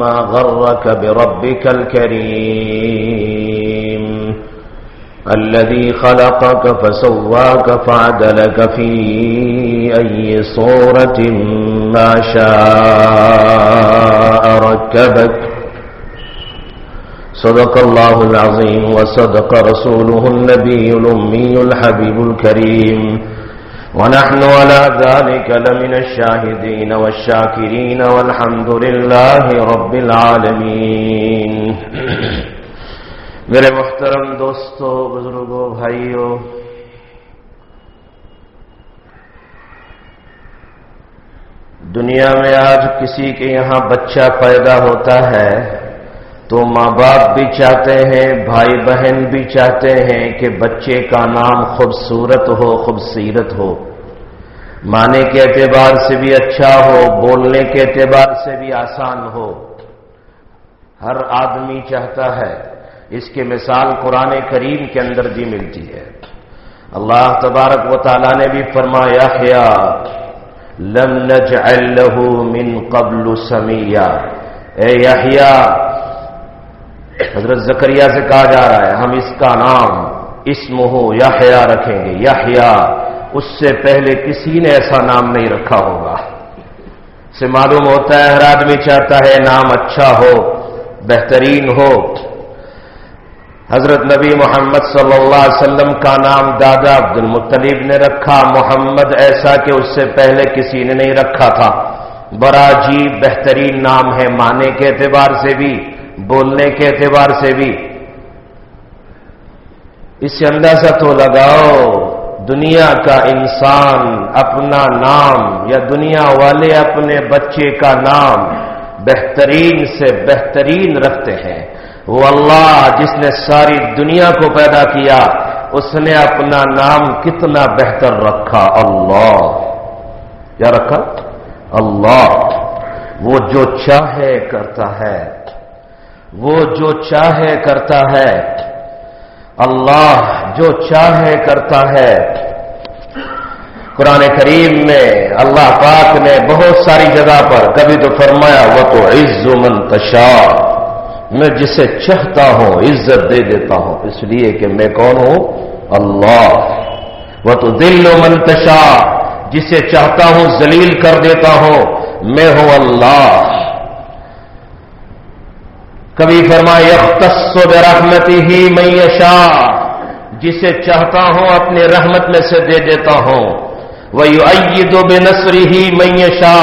ما غرك بربك الكريم. الذي خلقك فسواك فعدلك في أي صورة ما شاء ركبك. صدق الله العظيم وصدق رسوله النبي الأمي الحبيب الكريم. ونحن على ذلك لمن الشاهدين والشاكرين والحمد لله رب العالمين. میرے محترم دوستو بزرگوں بھائیوں دنیا میں آج کسی کے یہاں بچہ پیدا ہوتا ہے تو ماں باپ بھی چاہتے ہیں، بھائی بہن بھی چاہتے ہیں کہ بچے کا نام خوبصورت ہو، خوبصیرت ہو۔ مانے کے اعتبار سے بھی اچھا ہو، بولنے کے اعتبار سے بھی آسان ہو۔ ہر آدمی چاہتا ہے، اس کی مثال قرآن کریم کے اندر بھی ملتی ہے۔ اللہ تبارک و تعالیٰ نے بھی فرمایا، خیا لم نجعل له من قبل سمیا اے یحییٰ حضرت زکریہ سے کہا جا رہا ہے، ہم اس کا نام اسم ہو یا رکھیں گے۔ یا اس سے پہلے کسی نے ایسا نام نہیں رکھا ہوگا۔ سے معلوم ہوتا ہے، ہر آدمی چاہتا ہے نام اچھا ہو، بہترین ہو۔ حضرت نبی محمد صلی اللہ علیہ وسلم کا نام دادا عبد المطلیب نے رکھا، محمد ایسا کہ اس سے پہلے کسی نے نہیں رکھا تھا۔ بڑا جی بہترین نام ہے مانے کے اعتبار سے بھی۔ بولنے کے اعتبار سے بھی۔ اس سے اندازہ تو لگاؤ، دنیا کا انسان اپنا نام یا دنیا والے اپنے بچے کا نام بہترین سے بہترین رکھتے ہیں۔ وہ اللہ جس نے ساری دنیا کو پیدا کیا، اس نے اپنا نام کتنا بہتر رکھا؟ اللہ۔ کیا رکھا؟ اللہ۔ وہ جو چاہے، کرتا ہے۔ وہ جو چاہے کرتا ہے۔ اللہ جو چاہے کرتا ہے۔ قرآن کریم میں، اللہ پاک نے بہت ساری جگہ پر کبھی تو فرمایا وہ تو عز منتشا میں جسے چاہتا ہوں، عزت دے دیتا ہوں۔ اس لیے کہ میں کون ہوں؟ اللہ۔ وہ تو دل و منتشا جسے چاہتا ہوں، ذلیل کر دیتا ہوں۔ میں ہوں اللہ۔ کبھی فرما یختص برحمتی ہی میشا جسے چاہتا ہوں اپنے رحمت میں سے دے دیتا ہوں. وہ یو بے نسری ہی میشا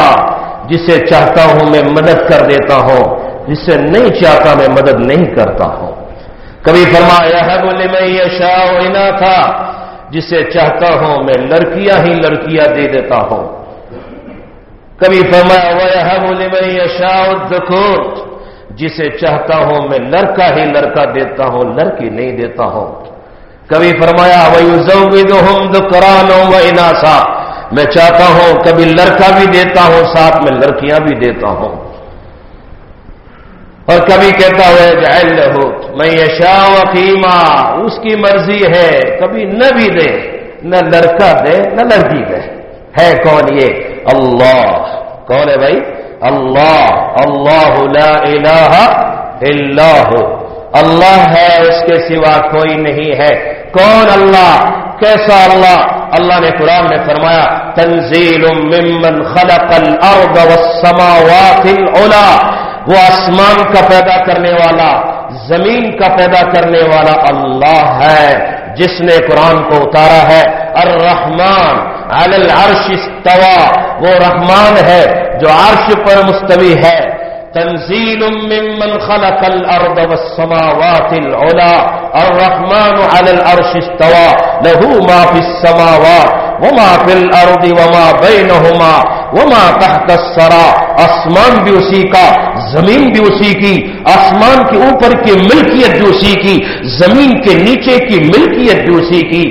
جسے چاہتا ہوں میں مدد کر دیتا ہوں. جسے نہیں چاہتا میں مدد نہیں کرتا ہوں. کبھی فرمایا ہے بولے میں یہ شاہ تھا جسے چاہتا ہوں میں لڑکیاں ہی لڑکیاں دے دیتا ہوں. کبھی فرمایا وہ ہے بولے میں یہ شاہ جسے چاہتا ہوں میں لڑکا ہی لڑکا دیتا ہوں، لڑکی نہیں دیتا ہوں۔ کبھی فرمایا و اناسا میں چاہتا ہوں کبھی لڑکا بھی دیتا ہوں، ساتھ میں لڑکیاں بھی دیتا ہوں۔ اور کبھی کہتا ہوا ہو میں یشا وقیما اس کی مرضی ہے کبھی نہ بھی دے، نہ لڑکا دے، نہ لڑکی دے۔ ہے کون یہ؟ اللہ۔ کون ہے بھائی؟ اللہ اللہ لا الہ الا ہو۔ اللہ ہے، اس کے سوا کوئی نہیں ہے۔ کون اللہ؟ کیسا اللہ؟ اللہ نے قرآن میں فرمایا، تنزیل ممن خلق الارض والسماوات العلا۔ وہ آسمان کا پیدا کرنے والا، زمین کا پیدا کرنے والا اللہ ہے۔ جس نے قرآن کو اتارا ہے، الرحمن۔ العرش استوا وہ رحمان ہے جو عرش پر مستوی ہے. تنزیل ممن خلق الارض والسماوات العلا. الرحمن على العرش استوى. له ما في السماوات وما في الارض وما بينهما وما تحت السرا آسمان بھی اسی کا، زمین بھی اسی کی. آسمان کے اوپر کی ملکیت بھی اسی کی. زمین کے نیچے کی ملکیت بھی اسی کی.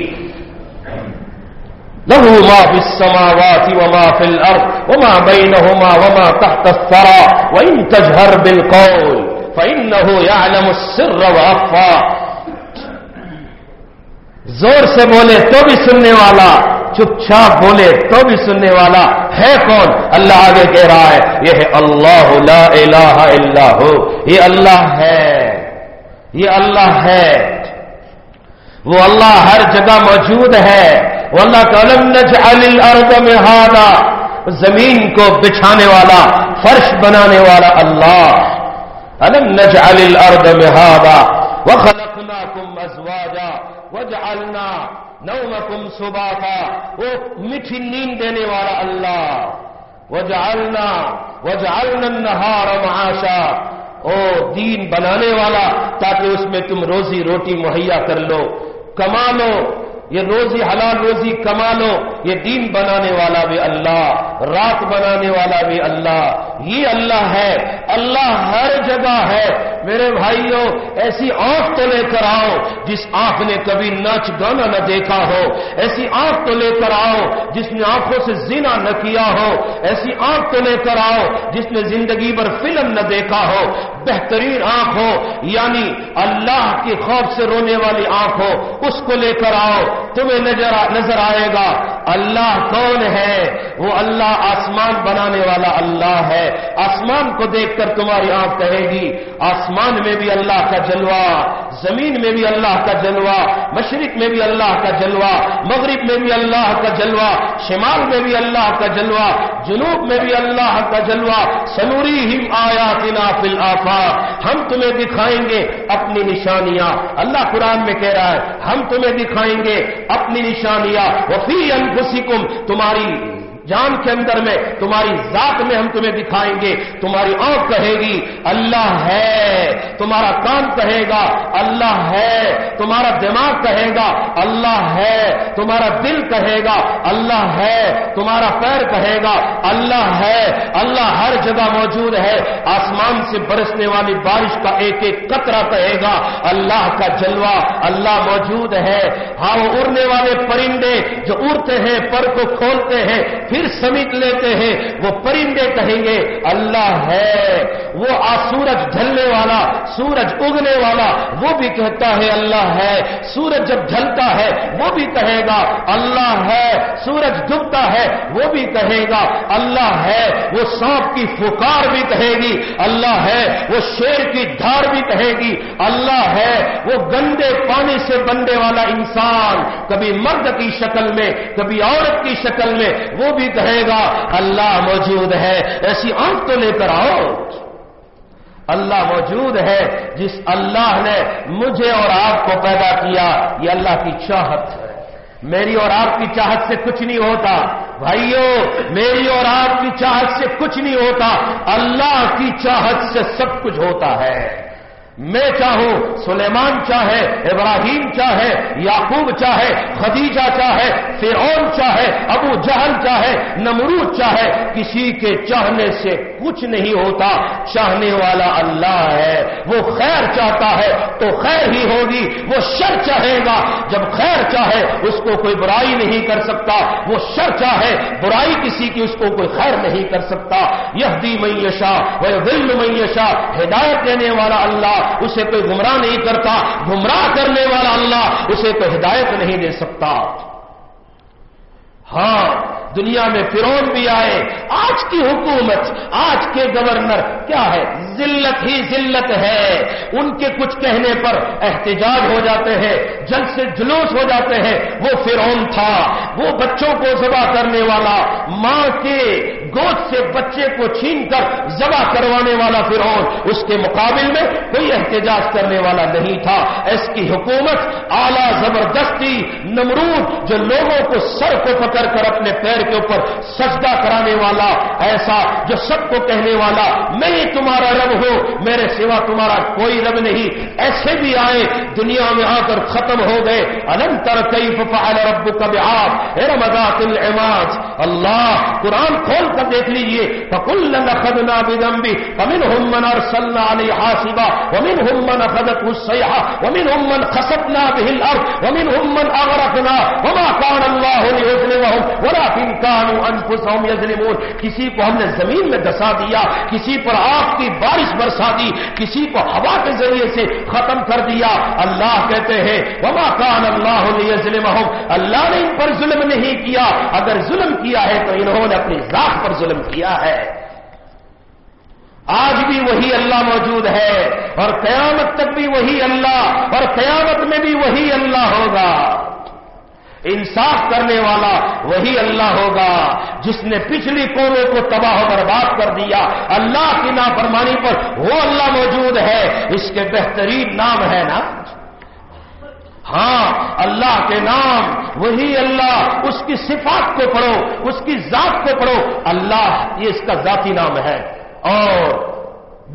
له ما في السماوات وما في الأرض وما بينهما وما تحت الثرى وإن تجهر بالقول فإنه يعلم السر وأخفى. زور سے بولے تو بھی سننے والا، چپ چاپ بولے تو بھی سننے والا ہے کون؟ اللہ آگے کہہ رہا ہے، یہ ہے اللہ، لا الہ الا ہو۔ یہ اللہ ہے۔ یہ اللہ ہے۔ وہ اللہ ہر جگہ موجود ہے۔ اللہ نجعل الارض مہادا زمین کو بچھانے والا، فرش بنانے والا اللہ۔ الم نجعل الارض مہادا وخلقناکم ازواجا وجعلنا نومکم سباتا۔ وہ میٹھی نیند دینے والا اللہ۔ وجعلنا وجعلنا النهار معاشا۔ او دین بنانے والا، تاکہ اس میں تم روزی روٹی مہیا کر لو۔ کما لو یہ روزی حلال روزی کما لو یہ دین بنانے والا بھی اللہ، رات بنانے والا بھی اللہ، یہ اللہ ہے، اللہ ہر جگہ ہے۔ میرے بھائیوں ایسی آنکھ تو لے کر آؤ جس آنکھ نے کبھی ناچ گانا نہ دیکھا ہو۔ ایسی آنکھ تو لے کر آؤ جس نے آنکھوں سے زنا نہ کیا ہو۔ ایسی آنکھ تو لے کر آؤ جس نے زندگی بھر فلم نہ دیکھا ہو۔ بہترین آنکھ ہو یعنی اللہ کے خوف سے رونے والی آنکھ ہو، اس کو لے کر آؤ۔ تمہیں نظر نظر آئے گا۔ اللہ کون ہے؟ وہ اللہ آسمان بنانے والا اللہ ہے۔ آسمان کو دیکھ کر تمہاری آنکھ کہے گی۔ آسمان میں بھی اللہ کا جلوہ، زمین میں بھی اللہ کا جلوہ، مشرق میں بھی اللہ کا جلوہ، مغرب میں بھی اللہ کا جلوہ، شمال میں بھی اللہ کا جلوہ، جنوب میں بھی اللہ کا جلوہ۔ سنوری ہم آیا فل آفا ہم تمہیں دکھائیں گے اپنی نشانیاں۔ اللہ قرآن میں کہہ رہا ہے، ہم تمہیں دکھائیں گے اپنی نشانیاں وفی انفسکم تمہاری جان کے اندر میں تمہاری ذات میں ہم تمہیں دکھائیں گے، تمہاری آنکھ کہے گی، اللہ ہے۔ تمہارا کان کہے گا، اللہ ہے۔ تمہارا دماغ کہے گا، اللہ ہے۔ تمہارا دل کہے گا، اللہ ہے۔ تمہارا پیر کہے گا، اللہ ہے۔ اللہ ہر جگہ موجود ہے۔ آسمان سے برسنے والی بارش کا ایک ایک قطرہ کہے گا، اللہ کا جلوہ، اللہ موجود ہے۔ ہاں وہ اڑنے والے پرندے جو اڑتے ہیں، پر کو کھولتے ہیں، پھر پھر سمیٹ لیتے ہیں، وہ پرندے کہیں گے، اللہ ہے، وہ آ سورج ڈھلنے والا، سورج اگنے والا، وہ بھی کہتا ہے اللہ ہے، سورج جب ڈھلتا ہے، وہ بھی کہے گا، اللہ ہے، سورج ڈبتا ہے، وہ بھی کہے گا، اللہ ہے، وہ سانپ کی فکار بھی کہے گی، اللہ ہے، وہ شیر کی دھار بھی کہے گی، اللہ ہے، وہ گندے پانی سے بننے والا انسان، کبھی مرد کی شکل میں، کبھی عورت کی شکل میں، وہ بھی کہے گا، اللہ موجود ہے۔ ایسی آنکھ تو لے کر آؤ۔ اللہ موجود ہے، جس اللہ نے مجھے اور آپ کو پیدا کیا، یہ اللہ کی چاہت ہے۔ میری اور آپ کی چاہت سے کچھ نہیں ہوتا۔ بھائیوں میری اور آپ کی چاہت سے کچھ نہیں ہوتا۔ اللہ کی چاہت سے سب کچھ ہوتا ہے۔ میں چاہوں، سلیمان چاہے، ابراہیم چاہے، یعقوب چاہے، خدیجہ چاہے، فرعون چاہے، ابو جہل چاہے، نمرود چاہے، کسی کے چاہنے سے کچھ نہیں ہوتا۔ چاہنے والا اللہ ہے، وہ خیر چاہتا ہے تو خیر ہی ہوگی، وہ شر چاہے گا۔ جب خیر چاہے، اس کو کوئی برائی نہیں کر سکتا۔ وہ شر چاہے، برائی کسی کی، اس کو کوئی خیر نہیں کر سکتا۔ یہ دی میشا وہ دل میشا ہدایت دینے والا اللہ اسے کوئی گمراہ نہیں کرتا، گمراہ کرنے والا اللہ اسے تو ہدایت نہیں دے سکتا۔ ہاں دنیا میں فرون بھی آئے، آج کی حکومت، آج کے گورنر، کیا ہے؟ ذلت ہی ذلت ہے۔ ان کے کچھ کہنے پر احتجاج ہو جاتے ہیں جلد سے جلوس ہو جاتے ہیں۔ وہ فرون تھا، وہ بچوں کو ذبح کرنے والا، ماں کے گود سے بچے کو چھین کر ذبح کروانے والا فرعون۔ اس کے مقابل میں کوئی احتجاج کرنے والا نہیں تھا۔ اس کی حکومت اعلی زبردستی، نمرود، جو لوگوں کو سر کو پکڑ کر اپنے پیر بغیر کے اوپر سجدہ کرانے والا ایسا جو سب کو کہنے والا میں ہی تمہارا رب ہوں، میرے سوا تمہارا کوئی رب نہیں۔ ایسے بھی آئے، دنیا میں آ کر ختم ہو گئے۔ انتر کئی فعل رب کا بہار رمضات العماج اللہ قرآن کھول کر دیکھ لیجیے۔ فکل خدنا بدمبی ومن هم من ارسلنا علی حاسبا ومن هم من اخذت السیحہ ومن هم من خسبنا به الارض ومن هم من اغرقنا، وما كان الله ليظلمهم ولكن كانوا انفسهم يظلمون کسی کو ہم نے زمین میں دسا دیا، کسی پر آگ کی بارش برسا دی، کسی کو ہوا کے ذریعے سے ختم کر دیا۔ اللہ کہتے ہیں، وما کان اللہ ليظلمهم اللہ نے ان پر ظلم نہیں کیا۔ اگر ظلم کیا ہے تو انہوں نے اپنی ذات پر ظلم کیا ہے۔ آج بھی وہی اللہ موجود ہے اور قیامت تک بھی وہی اللہ اور قیامت میں بھی وہی اللہ ہوگا۔ انصاف کرنے والا وہی اللہ ہوگا جس نے پچھلی قوموں کو تباہ و برباد کر دیا۔ اللہ کی نافرمانی پر وہ اللہ موجود ہے۔ اس کے بہترین نام ہے نا؟ ہاں اللہ کے نام۔ وہی اللہ۔ اس کی صفات کو پڑھو، اس کی ذات کو پڑھو۔ اللہ یہ اس کا ذاتی نام ہے۔ اور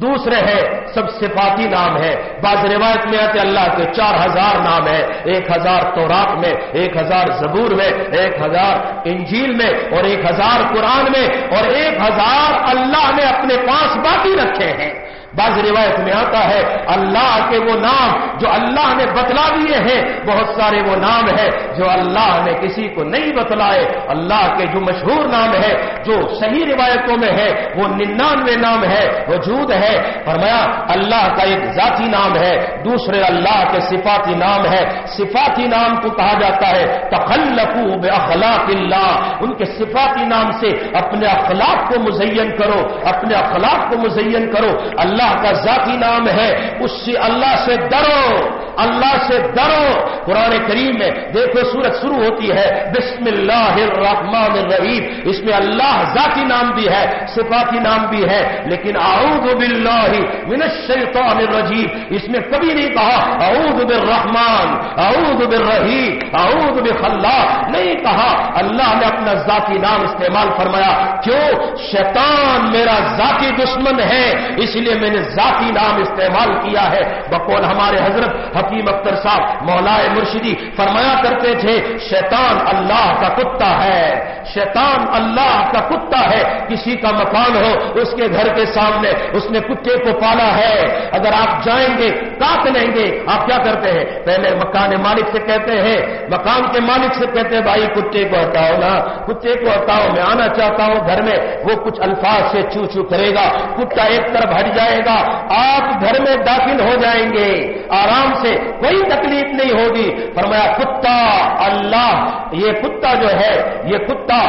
دوسرے ہے سب صفاتی نام ہے بعض روایت میں آتے اللہ کے چار ہزار نام ہے ایک ہزار تورات میں، ایک ہزار زبور میں، ایک ہزار انجیل میں، اور ایک ہزار قرآن میں، اور ایک ہزار اللہ نے اپنے پاس باقی رکھے ہیں۔ بعض روایت میں آتا ہے، اللہ کے وہ نام جو اللہ نے بتلا دیے ہیں، بہت سارے وہ نام ہے جو اللہ نے کسی کو نہیں بتلائے۔ اللہ کے جو مشہور نام ہے جو صحیح روایتوں میں ہے وہ ننانوے نام ہے وجود ہے فرمایا، اللہ کا ایک ذاتی نام ہے، دوسرے اللہ کے صفاتی نام ہے۔ صفاتی نام کو کہا جاتا ہے تخلقو بے اخلاق اللہ۔ ان کے صفاتی نام سے اپنے اخلاق کو مزین کرو، اپنے اخلاق کو مزین کرو۔ اللہ اللہ کا ذاتی نام ہے اس سے اللہ سے ڈرو۔ اللہ سے ڈرو۔ قرآن کریم میں دیکھو سورت شروع ہوتی ہے بسم اللہ الرحمن الرحیم۔ اس میں اللہ ذاتی نام بھی ہے، صفاتی نام بھی ہے، لیکن اعوذ باللہ من الشیطان الرجیم۔ اس میں کبھی نہیں کہا اعوذ بالرحمن، اعوذ بالرحیم، اعوذ بخلا نہیں کہا۔ اللہ نے اپنا ذاتی نام استعمال فرمایا۔ کیوں؟ شیطان میرا ذاتی دشمن ہے، اس لیے میں نے ذاتی نام استعمال کیا ہے۔ بقول ہمارے حضرت حکیم اختر صاحب مولا مرشدی فرمایا کرتے تھے شیطان اللہ کا کتا ہے۔ شیطان اللہ کا کتا ہے، کسی کا مکان ہو، اس کے گھر کے سامنے اس نے کتے کو پالا ہے۔ اگر آپ جائیں گے، کاٹ لیں گے۔ آپ کیا کرتے ہیں؟ پہلے مکان مالک سے کہتے ہیں، مکان کے مالک سے کہتے ہیں، بھائی کتے کو ہٹاؤ نا۔ کتے کو ہٹاؤ، میں آنا چاہتا ہوں گھر میں۔ وہ کچھ الفاظ سے چو چو کرے گا۔ کتا ایک طرف ہٹ جائے گا۔ آپ گھر میں داخل ہو جائیں گے۔ آرام سے، کوئی تکلیف نہیں ہوگی۔ فرمایا، کتا اللہ، یہ کتا جو ہے، یہ کتا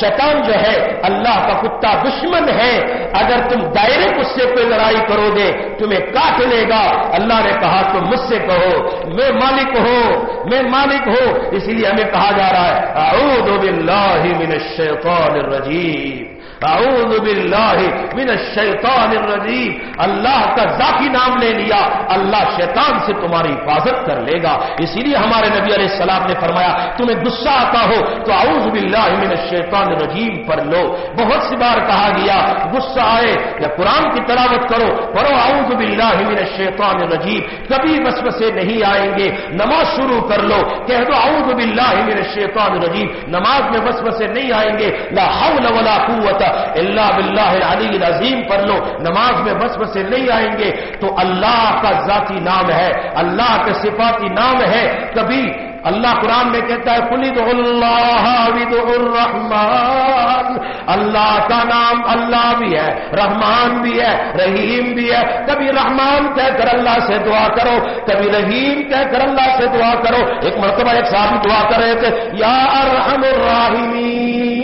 شیطان جو ہے، اللہ کا کتا دشمن ہے۔ اگر تم ڈائریکٹ اس سے کوئی لڑائی کرو گے، تمہیں کاٹ لے گا۔ اللہ نے کہا، تم مجھ سے کہو۔ میں مالک ہوں، میں مالک ہوں۔ اسی لیے ہمیں کہا جا رہا ہے، اعوذ باللہ من الشیطان الرجیم۔ اعوذ باللہ من الشیطان الرجیم۔ اللہ کا ذاتی نام لے لیا۔ اللہ شیطان سے تمہاری حفاظت کر لے گا۔ اسی لیے ہمارے نبی علیہ السلام نے فرمایا، تمہیں غصہ آتا ہو تو اعوذ باللہ من الشیطان الرجیم پر لو۔ بہت سی بار کہا گیا، غصہ آئے یا قرآن کی تلاوت کرو، پڑھو اعوذ باللہ من الشیطان الرجیم۔ کبھی وسوسے نہیں آئیں گے، نماز شروع کر لو۔ کہہ دو اعوذ باللہ من الشیطان الرجیم۔ نماز میں وسوسے نہیں آئیں گے۔ لا حول ولا قوت اللہ باللہ العلی العظیم پڑھ لو، نماز میں بس بسے نہیں آئیں گے، تو اللہ کا ذاتی نام ہے، اللہ کے صفاتی نام ہے۔ کبھی اللہ قرآن میں کہتا ہے کلید اللہ الرحمان اللہ کا نام اللہ بھی ہے، رحمان بھی ہے، رحیم بھی ہے۔ کبھی رحمان کہہ کر اللہ سے دعا کرو، کبھی رحیم کہہ کر اللہ سے دعا کرو۔ ایک مرتبہ ایک صاحب دعا کر رہے تھے، یا ارحم الراحمین۔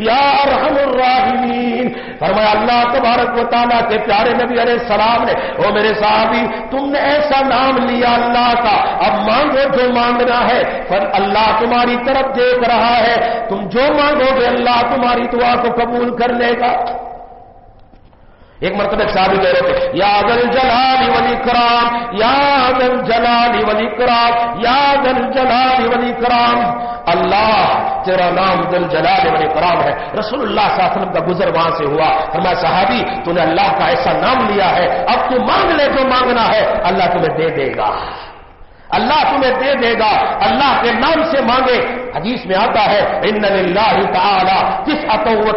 یا ارحم الراحمین۔ فرمایا، اللہ تبارک و تعالیٰ کے پیارے نبی علیہ السلام نے، او میرے صحابی، تم نے ایسا نام لیا اللہ کا۔ اب مانگو جو مانگنا ہے، پر اللہ تمہاری طرف دیکھ رہا ہے۔ تم جو مانگو گے، اللہ تمہاری دعا کو قبول کر لے گا۔ ایک مرتبہ صاحب کہہ رہے تھے، یا دل جلالی ولی کرام یا دل جلالی ولی کرام یا دل جلالی ولی کرام اللہ تیرا نام دل جلال بڑے کرام ہے۔ رسول اللہ صلی اللہ علیہ وسلم کا گزر وہاں سے ہوا۔ فرمایا، صحابی تو نے اللہ کا ایسا نام لیا ہے۔ اب تو مانگ لے جو مانگنا ہے۔ اللہ تمہیں دے دے گا۔ اللہ تمہیں دے دے گا۔ اللہ کے نام سے مانگے۔ حدیث میں آتا ہے ان اللہ تعالی کس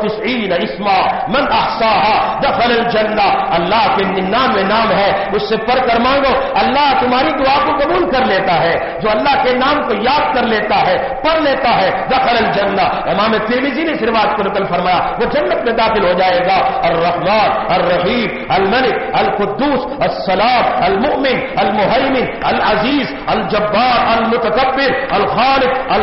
تسعین اسما من احصاها دخل الجنہ اللہ کے ننانوے نام ہے۔ اس سے پڑھ کر مانگو، اللہ تمہاری دعا کو قبول کر لیتا ہے۔ جو اللہ کے نام کو یاد کر لیتا ہے، پڑھ لیتا ہے، دخل الجنہ۔ امام ترمیزی نے اس کو نقل فرمایا، وہ جنت میں داخل ہو جائے گا۔ الرحمن، الرحیم، الملک، القدوس، السلام، المؤمن المحیمن العزیز، الجبار، المتکبر، الخالق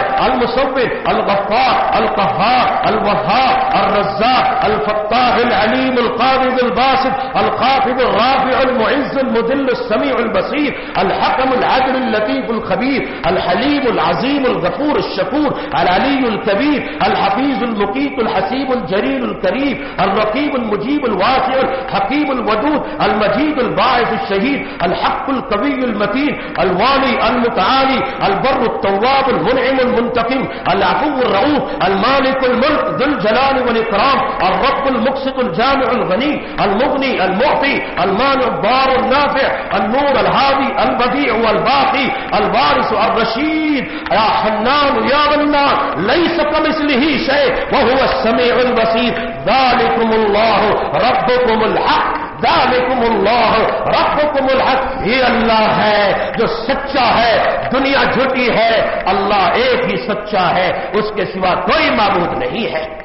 البارع المصور الغفار القهار الوهاب الرزاق الفتاح العليم القابض الباسط الخافض الرافع المعز المذل السميع البصير الحكم العدل اللطيف الخبير الحليم العظيم الغفور الشكور العلي الكبير الحفيظ المقيت الحسيب الجليل الكريم الرقيب المجيب الواسع الحكيم الودود المجيد الباعث الشهيد الحق القوي المتين الوالي المتعالي البر التواب المنعم المنتقم العفو الرؤوف المالك الملك ذو الجلال والإكرام الرب المقسط الجامع الغني المغني المعطي المانع الضار النافع النور الهادي البديع والباقي الوارث الرشيد. يا حنان يا منان ليس كمثله شيء وهو السميع البصير. ذلكم الله ربكم الحق. ذالکم اللہ ربکم الحق یہ اللہ ہے جو سچا ہے، دنیا جھوٹی ہے، اللہ ایک ہی سچا ہے، اس کے سوا کوئی معبود نہیں ہے۔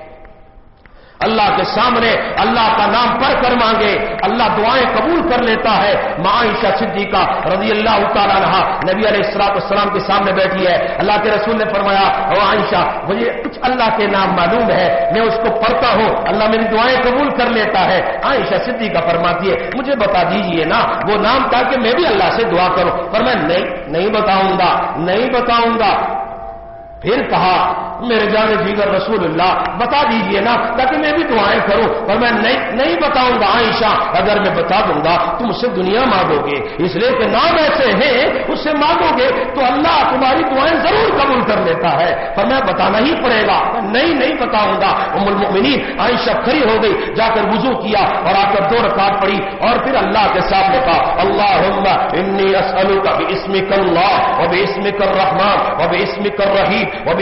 اللہ کے سامنے اللہ کا نام پڑھ کر مانگے۔ اللہ دعائیں قبول کر لیتا ہے۔ معاشہ صدیقہ رضی اللہ تعالیٰ رہا نبی علیہ السلاط السلام کے سامنے بیٹھی ہے۔ اللہ کے رسول نے فرمایا، او عائشہ، مجھے کچھ اللہ کے نام معلوم ہے، میں اس کو پڑھتا ہوں۔ اللہ میری دعائیں قبول کر لیتا ہے۔ عائشہ صدیقہ فرماتی ہے، مجھے بتا دیجیے نا، وہ نام تاکہ میں بھی اللہ سے دعا کروں۔ پر میں نہیں بتاؤں گا، نہیں بتاؤں گا۔ پھر کہا میرے جان جیگر رسول اللہ، بتا دیجیے نا، تاکہ میں بھی دعائیں کروں۔ اور میں نہیں بتاؤں گا، عائشہ، اگر میں بتا دوں گا، تم اسے دنیا مانگو گے۔ اس لیے کہ نام ایسے ہیں، اس سے مانگو گے، تو اللہ تمہاری دعائیں ضرور قبول کر لیتا ہے۔ پر میں بتانا ہی پڑے گا نہیں نہیں بتاؤں گا۔ ام المؤمنین، عائشہ کھڑی ہو گئی، جا کر وضو کیا اور آ کر دو رکعت پڑی اور پھر اللہ کے سامنے کہا اللہ انی اسألک باسمک اللہ و باسمک الرحمن و باسمک الرحیم و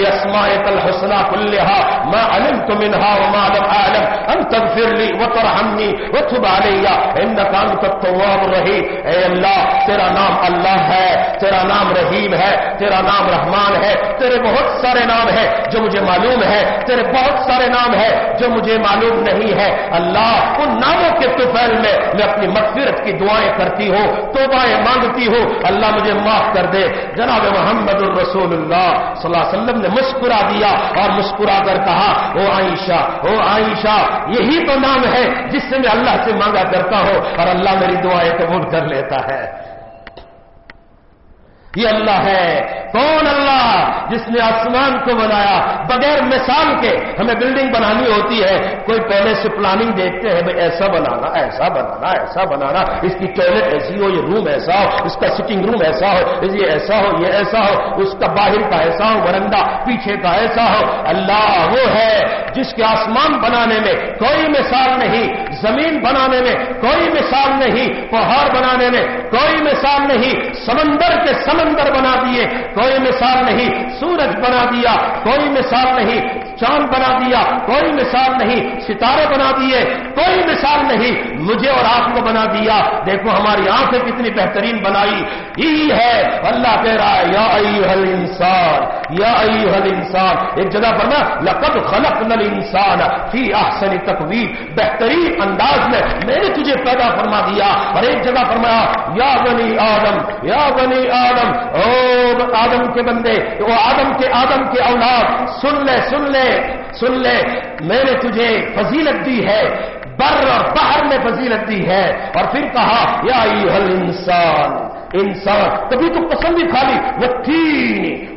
باسمائک الحسنى كلها ما علمت منها وما لم اعلم ان تغفر لي وترحمني وتب علي. انك انت التواب الرحيم. اے اللہ تیرا نام اللہ ہے. تیرا نام رحیم ہے. تیرا نام رحمان ہے. تیرے بہت سارے نام ہیں جو مجھے معلوم ہے تیرے بہت سارے نام ہیں جو مجھے معلوم نہیں ہے اللہ، ان ناموں کے طفیل میں میں اپنی مغفرت کی دعائیں کرتی ہوں توبائیں مانگتی ہوں. اللہ مجھے معاف کر دے. جناب محمد الرسول اللہ صلی اللہ علیہ وسلم نے مسکرا دیا اور مسکرا کر کہا، او عائشہ او عائشہ، یہی تو نام ہے جس سے میں اللہ سے مانگا کرتا ہوں اور اللہ میری دعائیں قبول کر لیتا ہے. یہ اللہ ہے، کون اللہ جس نے آسمان کو بنایا؟ بغیر مثال کے ہمیں بلڈنگ بنانی ہوتی ہے۔ کوئی پہلے سے پلاننگ دیکھتے ہیں، بھائی ایسا بنانا ایسا بنانا ایسا بنانا۔ اس کی ٹوائلٹ ایسی ہو، یہ روم ایسا ہو، اس کا سٹنگ روم ایسا ہو، یہ ایسا ہو، یہ ایسا ہو، اس کا باہر کا ایسا ہو ورندا پیچھے کا ایسا ہو۔ اللہ وہ ہے جس کے آسمان بنانے میں کوئی مثال نہیں، زمین بنانے میں کوئی مثال نہیں، پہاڑ بنانے میں کوئی مثال نہیں، سمندر کے سمندر بنا دیے کوئی مثال نہیں، سورج بنا دیا کوئی مثال نہیں، چاند بنا دیا کوئی مثال نہیں، ستارے بنا دیے کوئی مثال نہیں، مجھے اور آپ کو بنا دیا۔ دیکھو ہماری آنکھیں کتنی بہترین بنائی۔ یہی ہے، اللہ کہہ رہا ہے، یا ایوہل انسان یا ایوہل انسان ایک جگہ پر نا، لقد خلق نل انسان فی احسن تقویم بہترین انداز میں میں نے تجھے پیدا فرما دیا اور ایک جگہ فرمایا، یا بنی آدم، یا بنی آدم، او آدم کے بندے وہ آدم کے آدم کے اولاد، سن لے سن لے سن لے، میں نے تجھے فضیلت دی ہے، بر اور باہر میں فضیلت دی ہے۔ اور پھر کہا، یا انسان انسان، کبھی تو پسند ہی کھا لی، وہ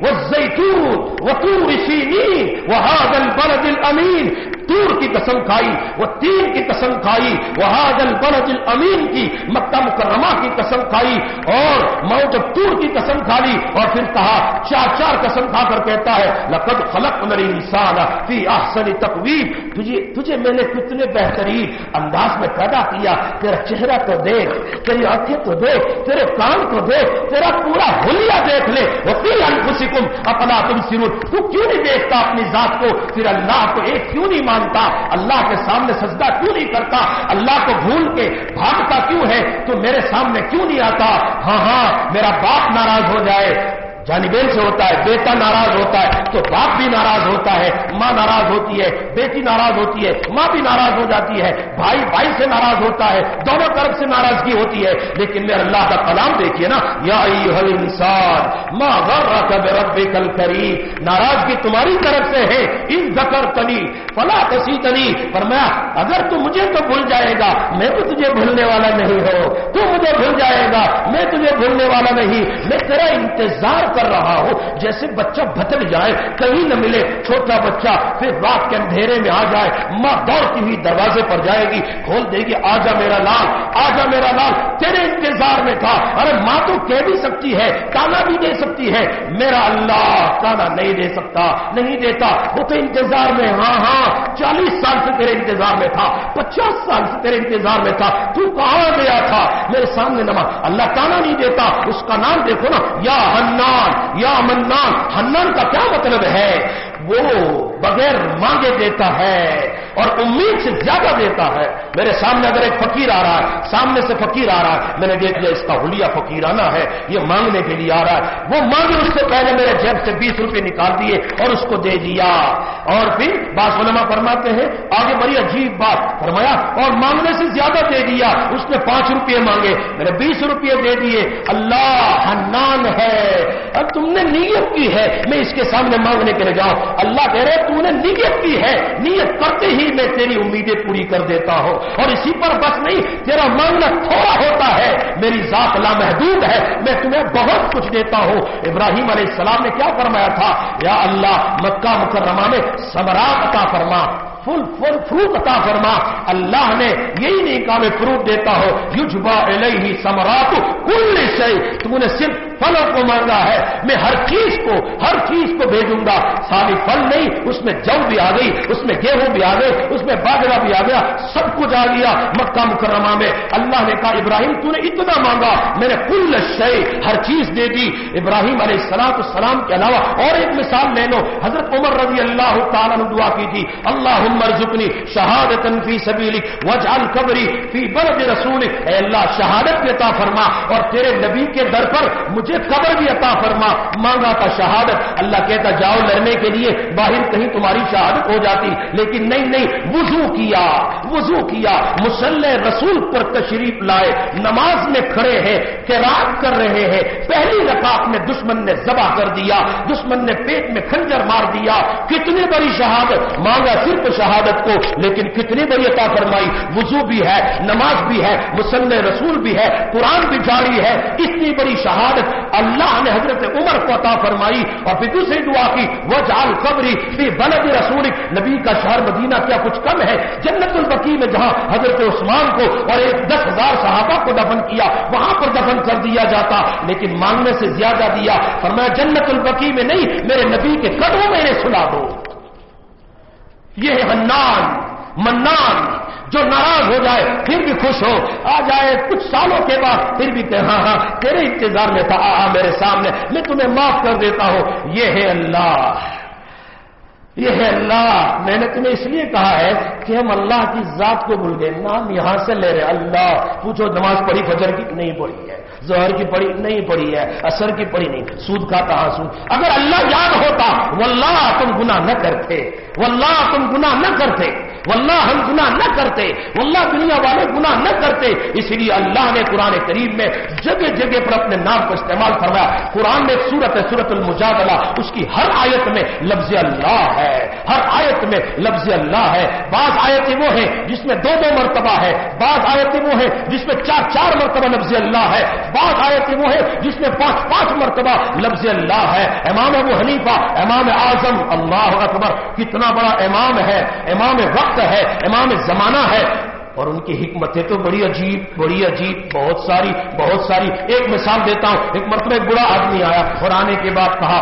والزيتون وطور سينين وهذا البلد الأمين تور کی قسم کھائی، وہ تین کی قسم کھائی، وہ حاجل برج امین کی، مکہ مکرمہ کی قسم کھائی اور مئو جب تور کی قسم کھا لی اور پھر کہا، چار چار قسم کھا کر کہتا ہے، لقد خلق نری انسان فی احسن تقویم۔ تجھے تجھے میں نے کتنے بہترین انداز میں پیدا کیا، تیرا چہرہ تو دیکھ، تیری آنکھیں تو دیکھ، تیرے کان کو دیکھ، تیرا پورا ہولیا دیکھ لے۔ وہ تین انفسکم اپنا تم سرور تو کیوں نہیں دیکھتا اپنی ذات کو؟ پھر اللہ کو ایک کیوں نہیں مانتا؟ اللہ کے سامنے سجدہ کیوں نہیں کرتا اللہ کو بھول کے بھاگتا کیوں ہے تو میرے سامنے کیوں نہیں آتا ہاں ہاں میرا باپ ناراض ہو جائے جانبین سے ہوتا ہے، بیٹا ناراض ہوتا ہے، تو باپ بھی ناراض ہوتا ہے، ماں ناراض ہوتی ہے، بیٹی ناراض ہوتی ہے، ماں بھی ناراض ہو جاتی ہے، بھائی بھائی سے ناراض ہوتا ہے، دونوں طرف سے ناراضگی ہوتی ہے۔ لیکن میرے اللہ کا کلام دیکھیے نا، یا انسان ماں غر رب کل کری ناراضگی تمہاری طرف سے ہے، ان زکر تنی فلا کسی تنی پر میں اگر تو مجھے تو بھول جائے گا، میں تو تجھے بھولنے والا نہیں ہو تو مجھے بھول جائے گا، میں تجھے بھولنے والا نہیں، میں تیرا انتظار کر رہا ہوں جیسے بچہ بھٹک جائے، کہیں نہ ملے، چھوٹا بچہ پھر رات کے اندھیرے میں آ جائے، ماں دوڑتی ہوئی دروازے پر جائے گی، کھول دے گی آجا میرا لال آجا میرا لال، تیرے انتظار میں تھا۔ ارے ماں تو کہہ بھی سکتی ہے تانا بھی دے سکتی ہے۔ میرا اللہ تانا نہیں دے سکتا، نہیں دیتا۔ وہ تو انتظار میں ہاں ہاں چالیس سال سے تیرے انتظار میں تھا، پچاس سال سے تیرے انتظار میں تھا۔ تو کہاں گیا تھا؟ میرے سامنے نما، اللہ تانا نہیں دیتا، اس کا نام دیکھو نا، یا ہنار یا منان حنان کا کیا مطلب ہے؟ وہ بغیر مانگے دیتا ہے اور امید سے زیادہ دیتا ہے۔ میرے سامنے اگر ایک فقیر آ رہا ہے، سامنے سے فقیر آ رہا ہے، میں نے دیکھ لیا اس کا ہولیا فقیر آنا ہے، یہ مانگنے کے لیے آ رہا ہے۔ وہ مانگے اس سے پہلے میرے جیب سے بیس روپے نکال دیے اور اس کو دے دیا۔ اور پھر باس علماء فرماتے ہیں، آگے بڑی عجیب بات، فرمایا، اور مانگنے سے زیادہ دے دیا، اس نے پانچ روپے مانگے میرے بیس روپے دے دیے۔ اللہ حنان ہے، اب تم نے نیت کی ہے، میں اس کے سامنے مانگنے کے لیے جاؤں۔ اللہ کہہ رہے تو نے نیت کی ہے، نیت کرتے ہی میں تیری امیدیں پوری کر دیتا ہوں۔ اور اسی پر بس نہیں، تیرا مانگنا تھوڑا ہوتا ہے۔ میری ذات لامحدود ہے، میں تمہیں بہت کچھ دیتا ہوں۔ ابراہیم علیہ السلام نے کیا فرمایا تھا؟ یا اللہ، مکہ مکرمہ میں سمراٹ کا فرما فل فل فروٹ عطا فرما۔ اللہ نے یہی نہیں کہا میں فروٹ دیتا ہو یوجبا الیہ سمرات کل سے تم نے صرف پھلوں کو مانگا ہے۔ میں ہر چیز کو، ہر چیز کو بھیجوں گا۔ ساری پھل نہیں، اس میں جو بھی آ گئی، اس میں گیہوں بھی آ گئے، اس میں باجرا بھی آ گیا، سب کچھ آ گیا مکہ مکرمہ میں۔ اللہ نے کہا، ابراہیم، تو نے اتنا مانگا، میں نے کل شے ہر چیز دے دی۔ ابراہیم علیہ السلام السلام کے علاوہ اور ایک مثال لے لو۔ حضرت عمر رضی اللہ تعالیٰ نے دعا کی تھی اللہ عمر زکنی شہادت فی سبیلی وجعل قبری فی بلد رسول اے اللہ، شہادت کے عطا فرما اور تیرے نبی کے در پر مجھے مجھے قبر بھی عطا فرما۔ مانگا تھا شہادت۔ اللہ کہتا جاؤ لڑنے کے لیے باہر کہیں تمہاری شہادت ہو جاتی۔ لیکن نہیں نہیں، وضو کیا وضو کیا۔ مسلح رسول پر تشریف لائے، نماز میں کھڑے ہیں رات کر رہے ہیں۔ پہلی رکعت میں دشمن نے ذبح کر دیا، دشمن نے پیٹ میں کھنجر مار دیا۔ کتنی بڑی شہادت۔ مانگا صرف شہادت کو، لیکن کتنی بڑی عطا فرمائی۔ وضو بھی ہے، نماز بھی ہے، مسلح رسول بھی ہے، قرآن بھی جاری ہے۔ اتنی بڑی شہادت۔ اللہ نے حضرت عمر کو عطا فرمائی اور پھر دوسری دعا کی وہ جال قبری بلد رسول نبی کا شہر مدینہ کیا کچھ کم ہے؟ جنت البقی میں جہاں حضرت عثمان کو اور ایک دس ہزار صحابہ کو دفن کیا، وہاں پر دفن کر دیا جاتا، لیکن مانگنے سے زیادہ دیا۔ فرمایا، جنت البقی میں نہیں، میرے نبی کے قدموں میں انہیں سنا دو۔ یہ حنان، منان جو ناراض ہو جائے پھر بھی خوش ہو، آ جائے کچھ سالوں کے بعد پھر بھی کہ ہاں ہاں تیرے انتظار میں تھا، آ میرے سامنے، میں تمہیں معاف کر دیتا ہوں۔ یہ ہے اللہ۔ یہ ہے اللہ۔ میں نے تمہیں اس لیے کہا ہے کہ ہم اللہ کی ذات کو بھول گئے، نام یہاں سے لے رہے اللہ، پوچھو، نماز پڑھی، فجر کی نہیں پڑھی ہے؟ زہر کی پڑھی نہیں پڑھی ہے، اثر کی پڑھی نہیں۔ سود کا کہاں سود۔ اگر اللہ یاد ہوتا، واللہ تم گناہ نہ کرتے۔ واللہ تم گناہ نہ کرتے۔ واللہ ہم گناہ نہ کرتے۔ واللہ دنیا والے گناہ نہ کرتے۔ اس لیے اللہ نے قرآن کریم میں جگہ جگہ پر اپنے نام کو استعمال فرمایا۔ قرآن میں ایک سورت ہے، سورت المجادلہ۔ اس کی ہر آیت میں لفظ اللہ ہے۔ ہر آیت میں لفظ اللہ ہے۔ بعض آیتیں وہ ہیں جس میں دو دو مرتبہ ہے۔ بعض آیتیں وہ ہیں جس میں چار چار مرتبہ لفظ اللہ ہے۔ بعض آیتیں وہ ہیں جس میں پانچ پانچ مرتبہ لفظ اللہ ہے، امام ابو حنیفہ، امام اعظم، اللہ اکبر، کتنا بڑا امام ہے، امام وقت ہے، امام زمانہ ہے اور ان کی حکمتیں تو بڑی عجیب بڑی عجیب، بہت ساری بہت ساری۔ ایک مثال دیتا ہوں، ایک مرتبہ ایک بڑا آدمی آیا اور آنے کے بعد کہا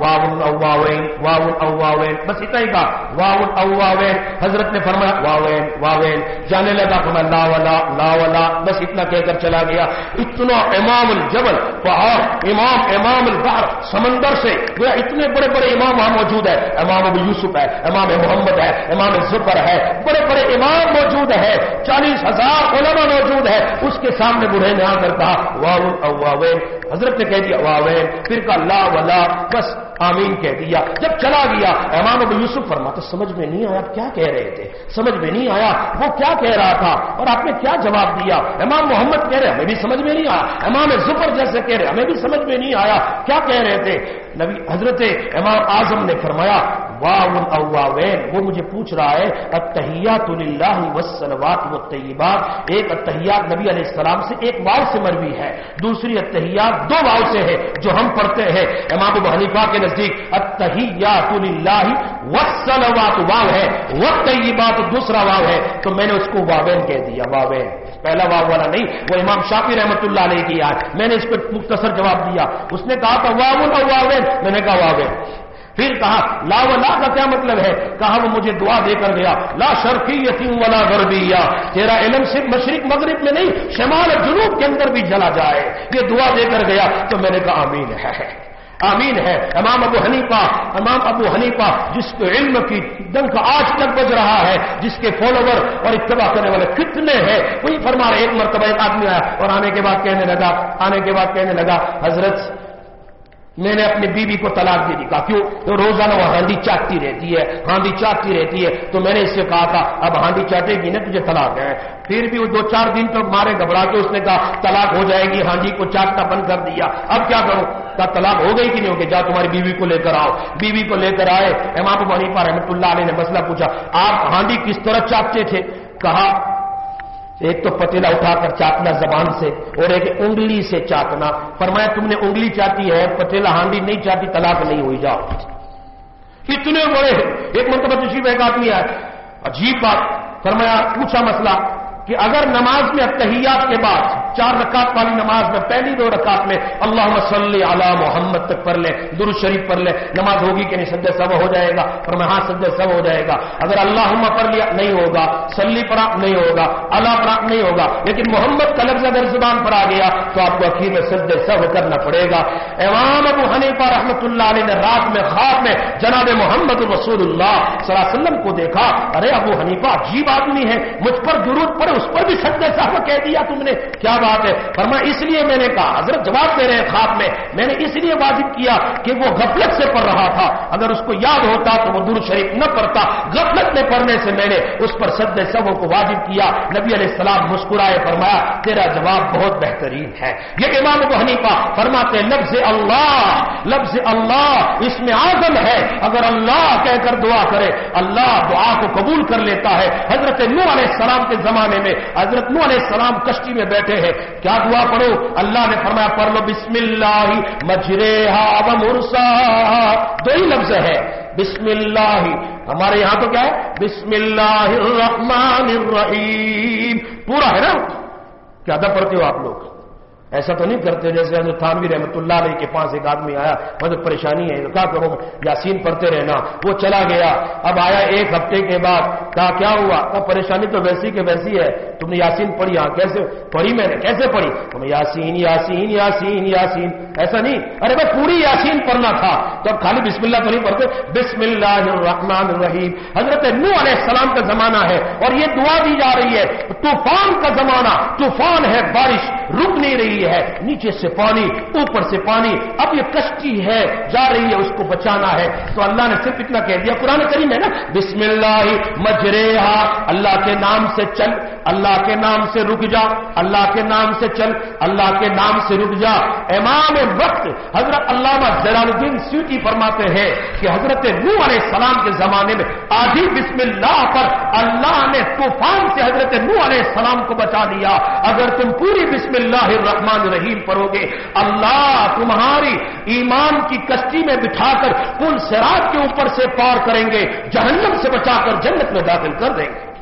واؤن واوین واؤن واوین بس اتنا ہی کہا واؤن اوین حضرت نے فرمایا واوین واوین جانے لگا، فرمایا، لا ولا لا ولا بس اتنا کہہ کر چلا گیا۔ اتنا امام الجبل، پہاڑ، امام امام البحر، سمندر سے گویا اتنے بڑے بڑے امام وہاں موجود ہے امام ابو یوسف ہے، امام محمد ہے، امام ظفر ہے، بڑے بڑے امام موجود ہے چالیس ہزار علماء موجود ہے اس کے سامنے بڑھے نے آ کر کہا واہ حضرت نے کہہ دیا واوین پھر کہا، لا ولا، بس آمین کہہ دیا۔ جب چلا گیا، امام ابو یوسف فرما تو سمجھ میں نہیں آیا کیا کہہ رہے تھے، سمجھ میں نہیں آیا وہ کیا کہہ رہا تھا، اور آپ نے کیا جواب دیا؟ امام محمد کہہ رہے، ہمیں بھی سمجھ میں نہیں آیا۔ امام ظفر جیسے کہہ رہے، ہمیں بھی سمجھ میں نہیں آیا کیا کہہ رہے تھے۔ نبی، حضرت امام اعظم نے فرمایا واوین وہ مجھے پوچھ رہا ہے اتحیات اللہ وسلوات و طیبات ایک اتحیات نبی علیہ السلام سے ایک واؤ سے مروی ہے، دوسری اتحیات دو واؤ سے ہے جو ہم پڑھتے ہیں۔ امام ابو حنیفہ کے نزدیک اتحیات اللہ وسلوات واو ہے وہ طیبات دوسرا واو ہے۔ تو میں نے اس کو واوین کہہ دیا، واوین۔ پہلا واو والا نہیں، وہ امام شافی رحمت اللہ علیہ کی آج میں نے اس پہ مختصر جواب دیا۔ اس نے کہا تھا واون اور واوین، میں نے کہا واوین۔ پھر کہا، لا و لا کا کیا مطلب ہے؟ کہا، وہ مجھے دعا دے کر گیا، لا شرقی یتیم ولا غربی تیرا علم صرف مشرق مغرب میں نہیں، شمال جنوب کے اندر بھی جلا جائے، یہ دعا دے کر گیا، تو میں نے کہا امین ہے آمین ہے، امام ابو حنیفہ، امام ابو حنیفہ، جس کے علم کی ڈنک آج تک بج رہا ہے، جس کے فالوور اور اتباع کرنے والے کتنے ہیں، وہی فرما رہے، ایک مرتبہ ایک آدمی آیا اور آنے کے بعد کہنے لگا، آنے کے بعد کہنے لگا، حضرت میں نے اپنی بیوی کو طلاق دے دی۔ کہا کیوں تو روزانہ وہ ہانڈی چاٹتی رہتی ہے، ہانڈی چاٹتی رہتی ہے۔ تو میں نے اس سے کہا تھا، اب ہانڈی چاٹے گی نا تجھے طلاق ہے۔ پھر بھی وہ دو چار دن تک مارے گھبرا کے اس نے کہا، طلاق ہو جائے گی، ہانڈی کو چاٹنا بند کر دیا۔ اب کیا کروں؟ کہا، طلاق ہو گئی کہ نہیں ہوگی جا تمہاری بیوی کو لے کر آؤ۔ بیوی کو لے کر آئے، امام ابو پا رحمۃ اللہ علیہ نے مسئلہ پوچھا، آپ ہانڈی کس طرح چاٹتے تھے؟ کہا ایک تو پتیلا اٹھا کر چاٹنا زبان سے اور ایک انگلی سے چاٹنا۔ فرمایا، تم نے انگلی چاٹی ہے، پتیلا ہانڈی نہیں چاٹی، طلاق نہیں ہوئی، جاؤ۔ اتنے بڑے ایک مرتبہ تشریف ایک آدمی ہے عجیب بات۔ فرمایا، پوچھا مسئلہ۔ کہ اگر نماز میں اتحیات کے بعد چار رکعت والی نماز میں پہلی دو رکعت میں اللہ مسلی علی محمد تک پڑھ لے در شریف پڑھ لے نماز ہوگی کہ نہیں سد سب ہو جائے گا، اور میں ہاں سد سب ہو جائے گا۔ اگر اللہ پڑھ لیا نہیں ہوگا سلی پڑا نہیں ہوگا اللہ پڑا نہیں ہوگا، لیکن محمد کا لفظ اگر زبان پر آ گیا تو آپ کو اخیر میں سد سب کرنا پڑے گا۔ امام ابو حنیفہ رحمۃ اللہ علیہ نے رات میں خواب میں جناب محمد رسول اللہ صلی اللہ علیہ وسلم کو دیکھا، ارے ابو حنیفہ، عجیب آدمی ہے، مجھ پر ضرورت پڑے اس پر بھی سد صاحب کہہ دیا تم نے۔ کیا بات ہے؟ فرما اس لیے میں نے کہا، حضرت جواب دے رہے ہیں خواب میں۔ میں نے اس لیے واجب کیا کہ وہ غفلت سے پڑھ رہا تھا۔ اگر اس کو یاد ہوتا تو وہ دور شریف نہ پڑھتا۔ غفلت میں پڑھنے سے میں نے اس پر سد سبوں کو واجب کیا۔ نبی علیہ السلام مسکرائے، فرمایا، تیرا جواب بہت بہترین ہے۔ یہ امام ابو حنیفہ فرماتے لفظ اللہ لفظ اللہ، اس میں آزم ہے۔ اگر اللہ کہہ کر دعا کرے، اللہ دعا کو قبول کر لیتا ہے۔ حضرت نو علیہ السلام کے زمانے میں حضرت نو علیہ السلام کشتی میں بیٹھے ہیں۔ کیا دعا پڑھو؟ اللہ نے فرمایا، پڑھ لو بسم اللہ مجرے مرسا دو ہی لفظ ہے بسم اللہ ہمارے یہاں تو کیا ہے؟ بسم اللہ الرحمن الرحیم۔ پورا ہے نا؟ کیا ادا پڑھتے ہو آپ لوگ؟ ایسا تو نہیں کرتے جیسے حضرت تھانوی رحمۃ اللہ علیہ کے پاس ایک آدمی آیا مجھے پریشانی ہے کیا کروں یاسین پڑھتے رہنا، وہ چلا گیا۔ اب آیا ایک ہفتے کے بعد، کہا کیا ہوا؟ پریشانی تو ویسی کہ ویسی ہے، تم نے یاسین پڑھی ہاں کیسے؟ پڑھی میں نے، کیسے پڑھی؟ تم یاسین یاسین یاسین یاسین۔ ایسا نہیں، ارے بھائی پوری یاسین پڑھنا تھا۔ تو اب خالی بسم اللہ تو نہیں پڑھتے۔ بسم اللہ الرحمن الرحیم۔ حضرت نو علیہ السلام کا زمانہ ہے اور یہ دعا دی جا رہی ہے۔ طوفان کا زمانہ، طوفان ہے، بارش رک نہیں رہی رہی ہے، نیچے سے پانی، اوپر سے پانی، اب یہ کشتی ہے، جا رہی ہے، اس کو بچانا ہے۔ تو اللہ نے صرف اتنا کہہ دیا، قرآن کریم ہے نا بسم اللہ مجرے اللہ کے نام سے چل، اللہ کے نام سے رک جا، اللہ کے نام سے چل، اللہ کے نام سے رک جا۔ امام وقت حضرت علامہ زیران الدین سیوٹی فرماتے ہیں کہ حضرت نو علیہ السلام کے زمانے میں آدھی بسم اللہ پر اللہ نے طوفان سے حضرت نو علیہ السلام کو بچا لیا۔ اگر تم پوری بسم اللہ الرحمن الرحیم پڑھو گے۔ اللہ تمہاری ایمان کی کشتی میں بٹھا کر کل سراج کے اوپر سے پار کریں گے، جہنم سے بچا کر جنت میں داخل کر دیں گے۔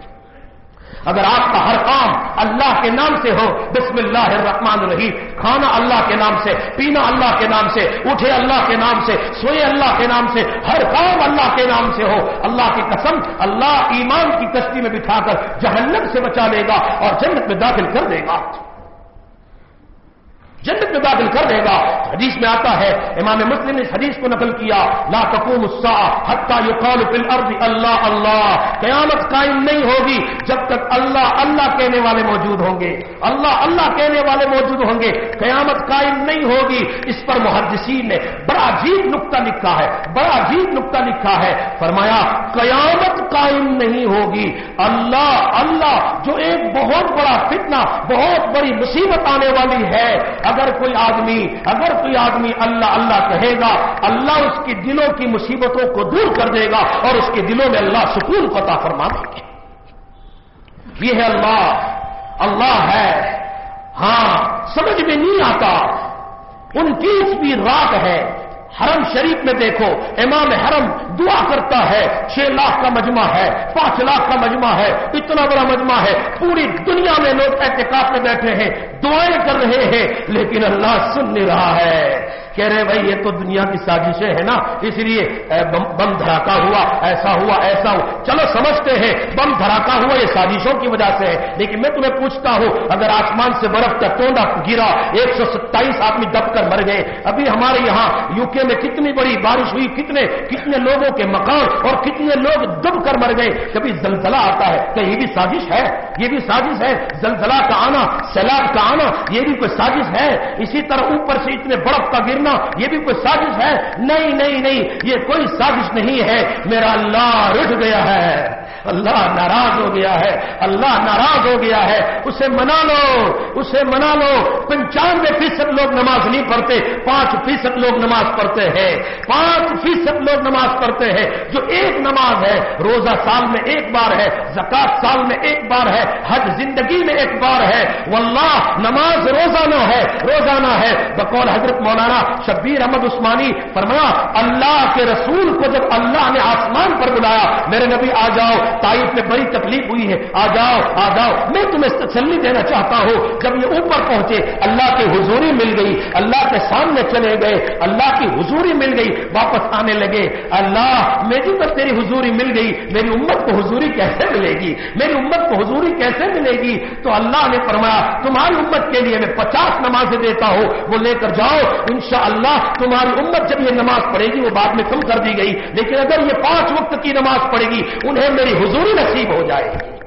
اگر آپ کا ہر کام اللہ کے نام سے ہو، بسم اللہ الرحمن الرحیم، کھانا اللہ کے نام سے، پینا اللہ کے نام سے، اٹھے اللہ کے نام سے، سوئے اللہ کے نام سے، ہر کام اللہ کے نام سے ہو، اللہ کی قسم اللہ ایمان کی کشتی میں بٹھا کر جہنم سے بچا لے گا اور جنت میں داخل کر دے گا۔ جنت میں داخل کر دے گا۔ حدیث میں آتا ہے، امام مسلم نے اس حدیث کو نقل کیا، لا تقوم الساعه يقال في الارض اللہ اللہ۔ قیامت قائم نہیں ہوگی جب تک اللہ اللہ کہنے والے موجود ہوں گے۔ اللہ اللہ کہنے والے موجود ہوں گے۔ قیامت قائم نہیں ہوگی۔ اس پر محدثین نے بڑا عجیب نقطہ لکھا ہے، بڑا عجیب نقطہ لکھا ہے۔ فرمایا، قیامت قائم نہیں ہوگی۔ اللہ اللہ جو ایک بہت بڑا فتنہ، بہت بڑی مصیبت آنے والی ہے۔ اگر کوئی آدمی اگر کوئی آدمی اللہ اللہ کہے گا، اللہ اس کی دلوں کی مصیبتوں کو دور کر دے گا اور اس کے دلوں میں اللہ سکون پتا فرما دیں گے یہ ہے اللہ۔ اللہ ہے۔ ہاں سمجھ میں نہیں آتا۔ انتیسویں رات ہے۔ حرم شریف میں دیکھو، امام حرم دعا کرتا ہے، چھ لاکھ کا مجمع ہے، پانچ لاکھ کا مجمع ہے، اتنا بڑا مجمع ہے، پوری دنیا میں لوگ احتکاب میں بیٹھے ہیں، دعائیں کر رہے ہیں، لیکن اللہ سن نہیں رہا ہے۔ کہہ رہے بھائی، یہ تو دنیا کی سازشیں ہیں نا، اس لیے بم دھڑاکا ہوا، ایسا ہوا ایسا ہوا۔ چلو سمجھتے ہیں، بم دھڑاکا ہوا یہ سازشوں کی وجہ سے ہے۔ لیکن میں تمہیں پوچھتا ہوں، اگر آسمان سے برف کا ٹونڈا گرا، ایک سو ستائیس آدمی دب کر مر گئے، ابھی ہمارے یہاں یو کے میں کتنی بڑی بارش ہوئی، کتنے کتنے لوگوں کے مکان اور کتنے لوگ دب کر مر گئے، کبھی زلزلہ آتا ہے کہ یہ بھی سازش ہے، یہ بھی سازش ہے، زلزلہ کا آنا، سیلاب کا آنا، یہ بھی کوئی سازش ہے۔ اسی طرح اوپر سے اتنے برف کا گرنا یہ بھی کوئی سازش ہے؟ نہیں نہیں نہیں، یہ کوئی سازش نہیں ہے۔ میرا اللہ رٹ گیا ہے۔ اللہ ناراض ہو گیا ہے، اللہ ناراض ہو گیا ہے۔ اسے منا لو، اسے منا لو۔ پنچانوے فیصد لوگ نماز نہیں پڑھتے، پانچ فیصد لوگ نماز پڑھتے ہیں۔ پانچ فیصد لوگ نماز پڑھتے ہیں۔ جو ایک نماز ہے، روزہ سال میں ایک بار ہے زکات سال میں ایک بار ہے، حج زندگی میں ایک بار ہے۔ واللہ، نماز روزانہ ہے روزانہ ہے۔ بقول حضرت مولانا شبیر احمد عثمانی فرمایا، اللہ کے رسول کو جب اللہ نے آسمان پر بلایا، میرے نبی آ جاؤ تائف میں بڑی تکلیف ہوئی ہے۔ آ جاؤ آ جاؤ۔ میں تمہیں تسلی دینا چاہتا ہوں۔ جب یہ اوپر پہنچے، اللہ کی حضوری مل گئی۔ اللہ کے سامنے چلے گئے۔ اللہ کی حضوری مل گئی۔ واپس آنے لگے۔ اللہ، میری پر تیری حضوری مل گئی۔ میری امت کو حضوری کیسے ملے گی؟ میری امت کو حضوری کیسے ملے گی؟ تو اللہ نے فرمایا، تمہاری امت کے لیے میں پچاس نمازیں دیتا ہوں۔ وہ لے کر جاؤ۔ انشاءاللہ، تمہاری امت جب یہ نماز پڑھے گی، وہ بعد میں کم کر دی گئی۔ لیکن اگر یہ پانچ وقت کی نماز پڑھے گی، انہیں میری حضوری نصیب ہو جائے گی۔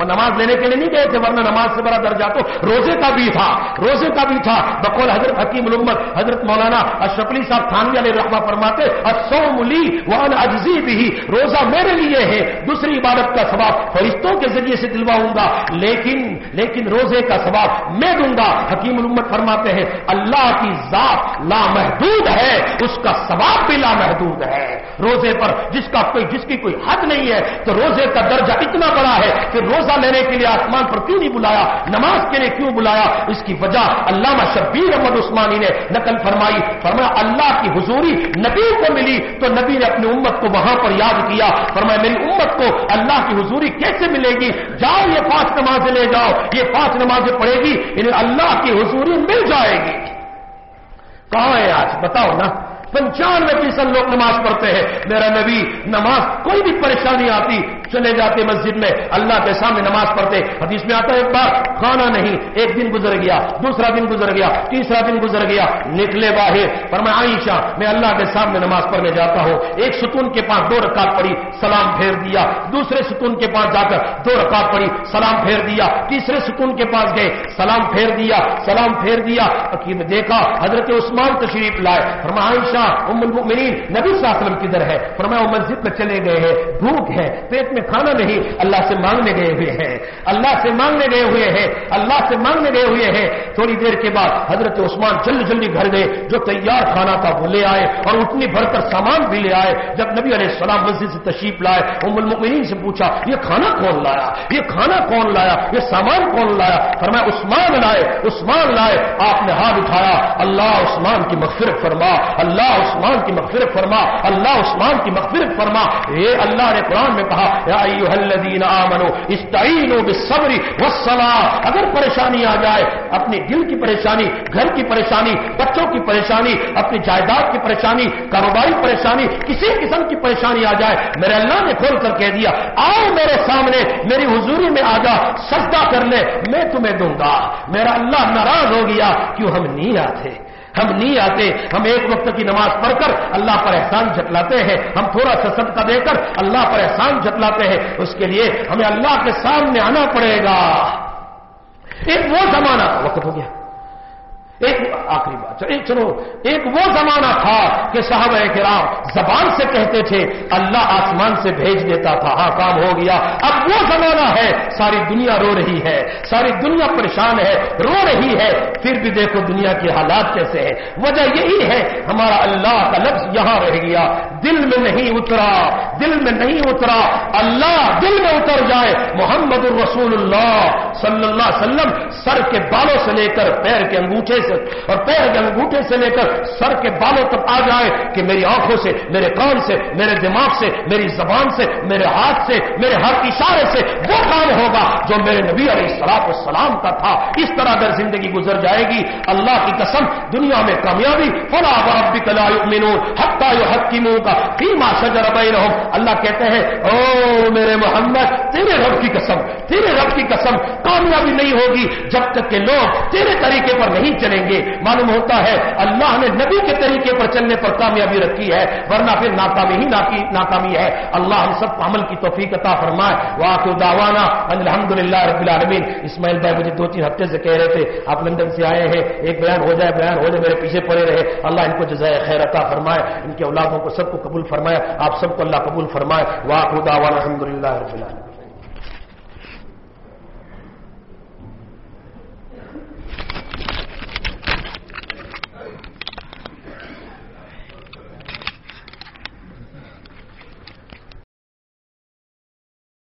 وہ نماز لینے کے لیے نہیں گئے تھے، ورنہ نماز سے بڑا درجہ تو روزے کا بھی تھا، روزے کا بھی تھا۔ بقول حضرت حکیم الامت، حضرت مولانا اشفلی صاحب تھانوی علیہ رحمہ فرماتے سو ملی وان اجزی بھی روزہ میرے لیے ہے، دوسری عبادت کا ثواب فرشتوں کے ذریعے سے دلواؤں گا، لیکن لیکن روزے کا ثواب میں دوں گا۔ حکیم الامت فرماتے ہیں، اللہ کی ذات لامحدود ہے، اس کا ثواب بھی لامحدود ہے۔ روزے پر جس کا کوئی، جس کی کوئی حد نہیں ہے، تو روزے کا درجہ اتنا بڑا ہے کہ روزہ روزہ لینے کے لیے آسمان پر کیوں نہیں بلایا؟ نماز کے لیے کیوں بلایا؟ اس کی وجہ علامہ شبیر احمد عثمانی نے نقل فرمائی۔ فرمایا، اللہ کی حضوری نبی کو ملی تو نبی نے اپنی امت کو وہاں پر یاد کیا۔ فرمایا، میری امت کو اللہ کی حضوری کیسے ملے گی؟ جاؤ، یہ پانچ نمازیں لے جاؤ۔ یہ پانچ نمازیں پڑھے گی، انہیں اللہ کی حضوری مل جائے گی۔ کہاں ہے آج؟ بتاؤ نا۔ پنچانوے فیصد لوگ نماز پڑھتے ہیں۔ میرا نبی، نماز کوئی بھی پریشانی آتی چلے جاتے مسجد میں، اللہ کے سامنے نماز پڑھتے۔ حدیث میں آتا ہے، ایک بار کھانا نہیں، ایک دن گزر گیا، دوسرا دن گزر گیا، تیسرا دن گزر گیا، نکلے باہر۔ پر میں عائشہ، میں اللہ کے سامنے نماز پڑھنے جاتا ہوں۔ ایک ستون کے پاس دو رکعت پڑی سلام پھیر دیا۔ دوسرے ستون کے پاس جا کر دو رکعت پڑی سلام پھیر دیا۔ تیسرے ستون کے پاس گئے، سلام پھیر دیا، سلام پھیر دیا۔ دیکھا، حضرت عثمان تشریف لائے۔ فرما عائشہ، ام المؤمنین، نبی صلی اللہ علیہ وسلم کدھر ہے۔ فرمایا وہ مسجد میں چلے گئے ہیں، بھوک ہے، پیٹ میں کھانا نہیں، اللہ سے مانگنے گئے ہوئے ہیں۔ اللہ سے مانگنے گئے ہوئے ہیں۔ اللہ سے مانگنے گئے ہوئے ہیں۔ تھوڑی دیر کے بعد حضرت عثمان جلدی جلدی گھر گئے، جو تیار کھانا تھا وہ لے آئے اور اتنی بھر کر سامان بھی لے آئے۔ جب نبی علیہ السلام مسجد سے تشریف لائے، ام المؤمنین سے پوچھا، یہ کھانا کون لایا؟ یہ کھانا کون لایا؟ یہ سامان کون لایا؟ فرمایا، عثمان لائے عثمان لائے۔ آپ نے ہاتھ اٹھایا، اللہ عثمان کی مغفرت فرما، اللہ عثمان کی مغفرت فرما، اللہ عثمان کی مغفرت فرما۔ یہ اللہ نے قرآن میں کہا یا الذین استعینوا بالصبر والصلاۃ اگر پریشانی آ جائے اپنی دل کی پریشانی، گھر کی پریشانی، بچوں کی پریشانی، اپنی جائیداد کی پریشانی، کاروباری پریشانی، کسی قسم کی پریشانی آ جائے، میرے اللہ نے کھول کر کہہ دیا، آؤ میرے سامنے، میری حضوری میں آ جا، سجدہ کر لے، میں تمہیں دوں گا۔ میرا اللہ ناراض ہو گیا، کیوں ہم نہیں آتے ہم نہیں آتے، ہم ایک وقت کی نماز پڑھ کر اللہ پر احسان جتلاتے ہیں، ہم تھوڑا سا صدقہ دے کر اللہ پر احسان جتلاتے ہیں، اس کے لیے ہمیں اللہ کے سامنے آنا پڑے گا۔ ایک وہ زمانہ، وقت ہو گیا۔ ایک آخری بات ایک چلو، ایک وہ زمانہ تھا کہ صحابہ کرام زبان سے کہتے تھے، اللہ آسمان سے بھیج دیتا تھا ہاں کام ہو گیا۔ اب وہ زمانہ ہے، ساری دنیا رو رہی ہے، ساری دنیا پریشان ہے، رو رہی ہے، پھر بھی دیکھو دنیا کے حالات کیسے ہیں۔ وجہ یہی ہے، ہمارا اللہ کا لفظ یہاں رہ گیا۔ دل میں نہیں اترا، دل میں نہیں اترا، اللہ دل میں اتر جائے۔ محمد الرسول اللہ صلی اللہ علیہ وسلم سر کے بالوں سے لے کر پیر کے انگوٹھے سے سے اور پیر کے انگوٹھے سے لے کر سر کے بالوں تک آ جائے کہ میری آنکھوں سے، میرے کان سے، میرے دماغ سے، میری زبان سے، میرے ہاتھ سے، میرے ہر اشارے سے وہ کام ہوگا جو میرے نبی علیہ السلام السلام کا تھا۔ اس طرح اگر زندگی گزر جائے گی، اللہ کی قسم دنیا میں کامیابی، فلا ربک لا یؤمنون، حتی یحکموا کا فیما شجر بینہم۔ اللہ کہتے ہیں، او میرے محمد، تیرے رب کی قسم، تیرے رب کی قسم، کامیابی نہیں ہوگی جب تک کہ لوگ تیرے طریقے پر نہیں چلیں گے۔ معلوم ہوتا ہے اللہ نے نبی کے طریقے پر چلنے پر کامیابی رکھی ہے، ورنہ پھر ناکامی ہی ناکامی ہے۔ اللہ ہم سب عمل کی توفیق عطا فرمائے۔ واقع داوانا الحمد للہ رب العالمین اسماعیل بھائی مجھے دو تین ہفتے سے کہہ رہے تھے، آپ لندن سے آئے ہیں، ایک بیان ہو جائے، بیان ہو جائے، میرے پیچھے پڑے رہے۔ اللہ ان کو جزائے خیر عطا فرمائے، ان کے اولادوں کو سب کو قبول فرمائے، آپ سب کو اللہ قبول فرمائے۔ واقع داوانا الحمد للہ رب العالمین